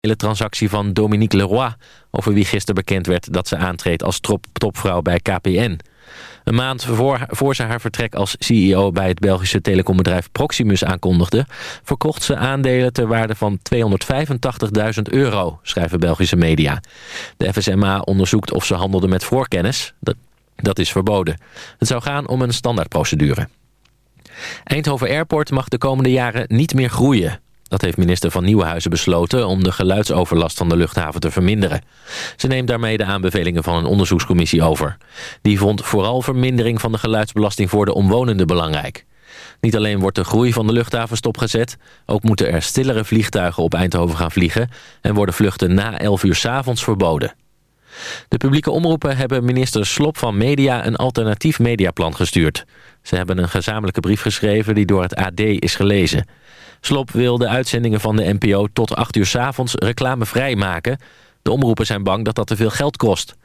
De transactie van Dominique Leroy... over wie gisteren bekend werd dat ze aantreedt als top topvrouw bij KPN. Een maand voor, voor ze haar vertrek als CEO bij het Belgische telecombedrijf Proximus aankondigde... verkocht ze aandelen ter waarde van 285.000 euro, schrijven Belgische media. De FSMA onderzoekt of ze handelde met voorkennis. Dat is verboden. Het zou gaan om een standaardprocedure. Eindhoven Airport mag de komende jaren niet meer groeien. Dat heeft minister van Nieuwenhuizen besloten om de geluidsoverlast van de luchthaven te verminderen. Ze neemt daarmee de aanbevelingen van een onderzoekscommissie over. Die vond vooral vermindering van de geluidsbelasting voor de omwonenden belangrijk. Niet alleen wordt de groei van de luchthaven stopgezet... ook moeten er stillere vliegtuigen op Eindhoven gaan vliegen... en worden vluchten na 11 uur s avonds verboden. De publieke omroepen hebben minister Slop van Media een alternatief mediaplan gestuurd. Ze hebben een gezamenlijke brief geschreven die door het AD is gelezen. Slop wil de uitzendingen van de NPO tot 8 uur s avonds reclamevrij maken. De omroepen zijn bang dat dat te veel geld kost.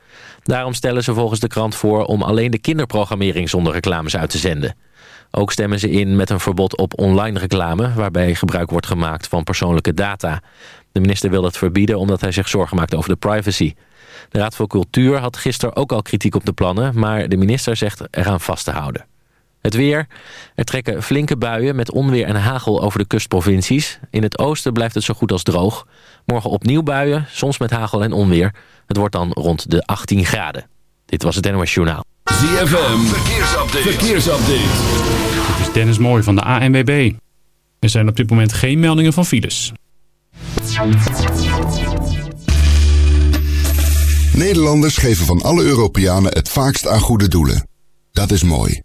Daarom stellen ze volgens de krant voor om alleen de kinderprogrammering zonder reclames uit te zenden. Ook stemmen ze in met een verbod op online reclame... waarbij gebruik wordt gemaakt van persoonlijke data. De minister wil dat verbieden omdat hij zich zorgen maakt over de privacy. De Raad voor Cultuur had gisteren ook al kritiek op de plannen... maar de minister zegt eraan vast te houden. Het weer. Er trekken flinke buien met onweer en hagel over de kustprovincies. In het oosten blijft het zo goed als droog. Morgen opnieuw buien, soms met hagel en onweer. Het wordt dan rond de 18 graden. Dit was het NOS Journaal. ZFM, verkeersupdate. verkeersupdate. Dit is Dennis Mooij van de ANWB. Er zijn op dit moment geen meldingen van files. Nederlanders geven van alle Europeanen het vaakst aan goede doelen. Dat is mooi.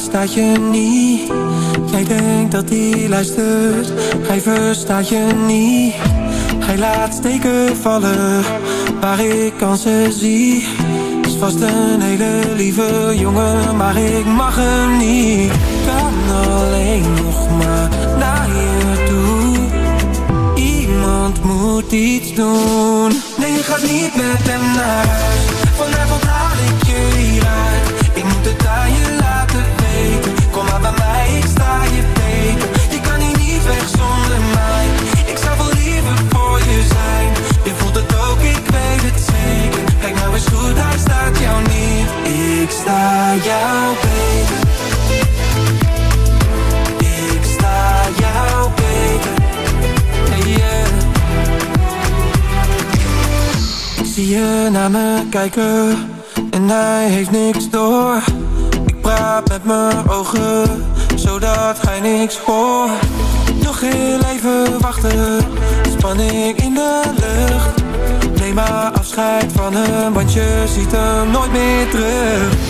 Verstaat je niet. Jij denkt dat hij luistert Hij verstaat je niet. Hij laat steken vallen Waar ik kansen zie. Is vast een hele lieve jongen Maar ik mag hem niet. Kan alleen nog maar naar je toe. Iemand moet iets doen. Nee, je gaat niet met hem naar huis. Vanavond haal ik je hieruit Ik sta jou beter Ik sta jou yeah. Ik zie je naar me kijken En hij heeft niks door. Praat met mijn ogen Zodat hij niks hoort. Nog heel even wachten Spanning in de lucht. Neem maar afscheid van hem Want je ziet hem nooit meer terug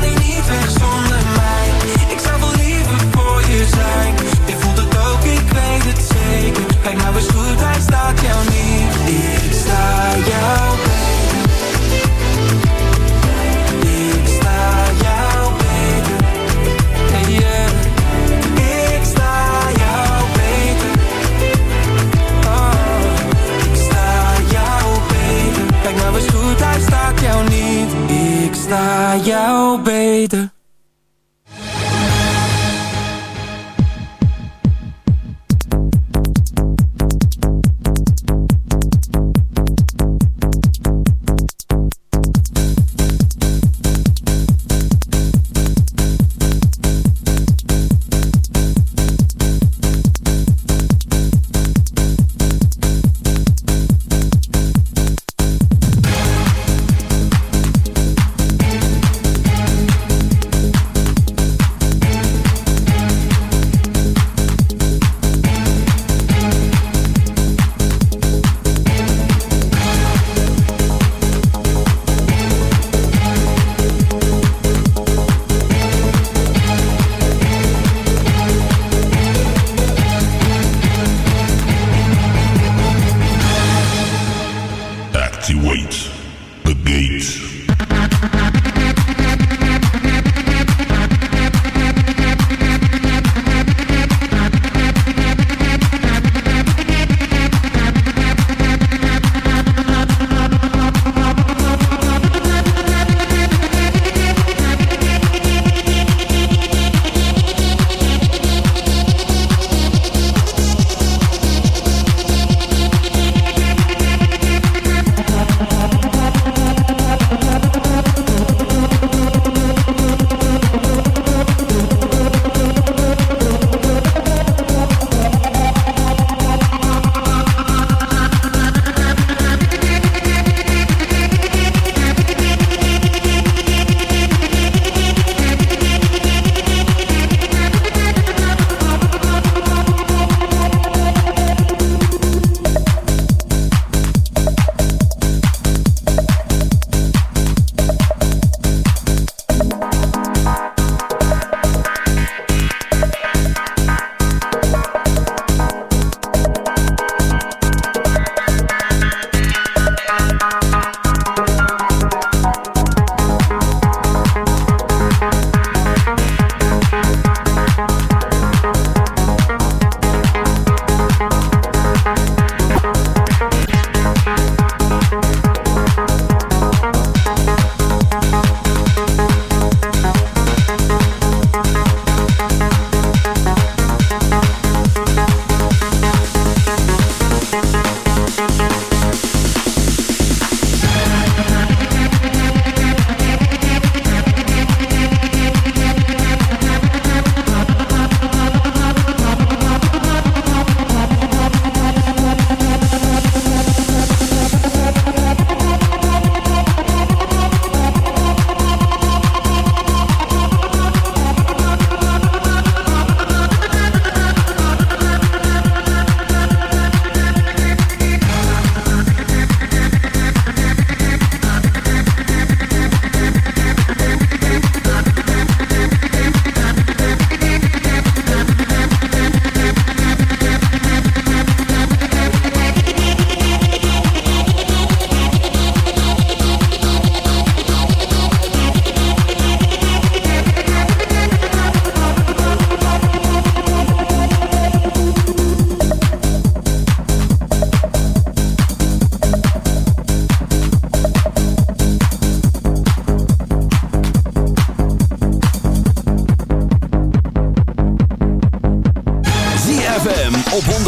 kan hier niet weg zonder mij. Ik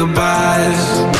goodbyes.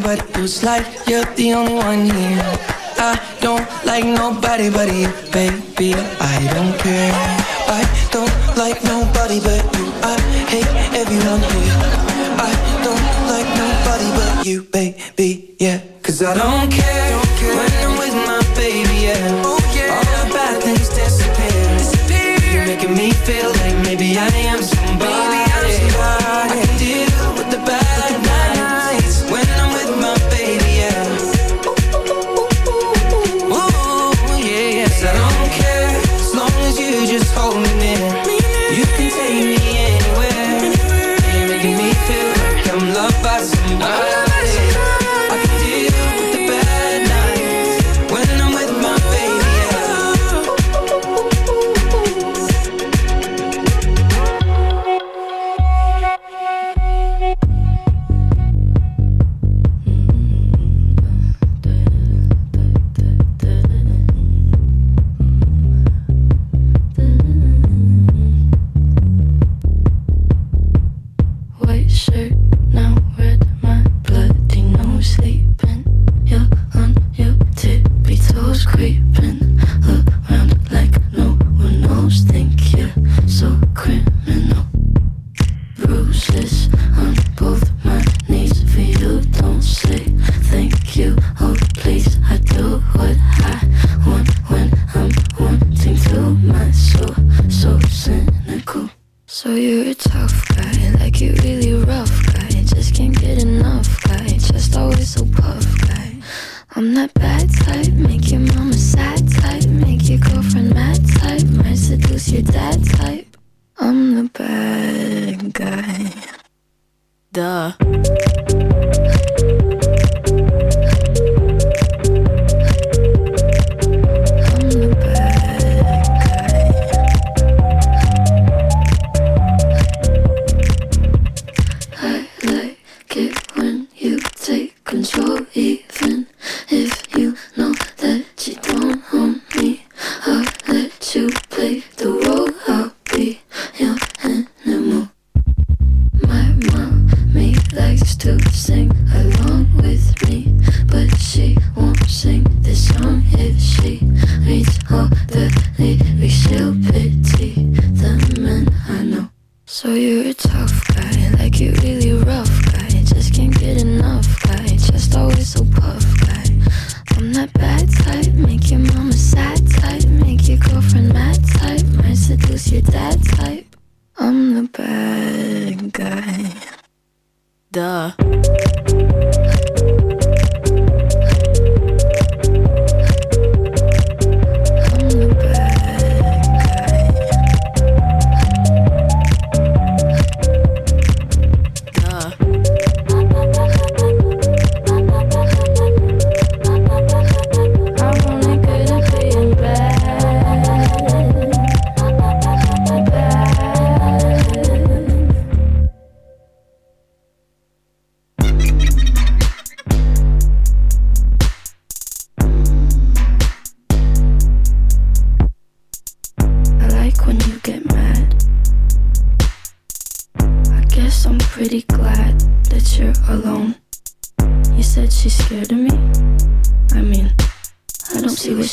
nobody but you. It's like you're the only one here. I don't like nobody but you, baby. I don't care. I don't like nobody but you. I hate everyone here.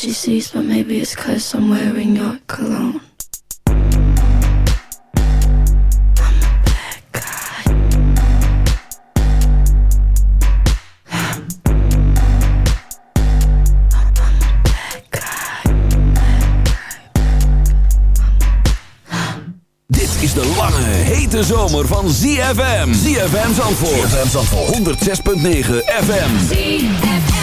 she sees, but maybe it's cause I'm wearing your cologne. is de lange, hete zomer van ZFM. ZFM Zandvoort. ZFM Zandvoort. 106.9 FM. ZFM.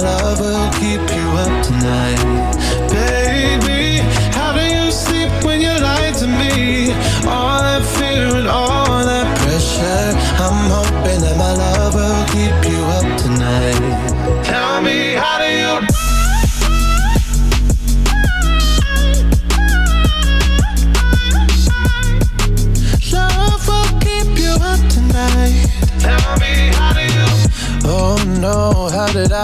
love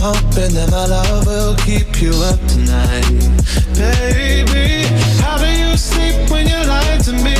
hoping that my love will keep you up tonight. Baby, how do you sleep when you lie to me?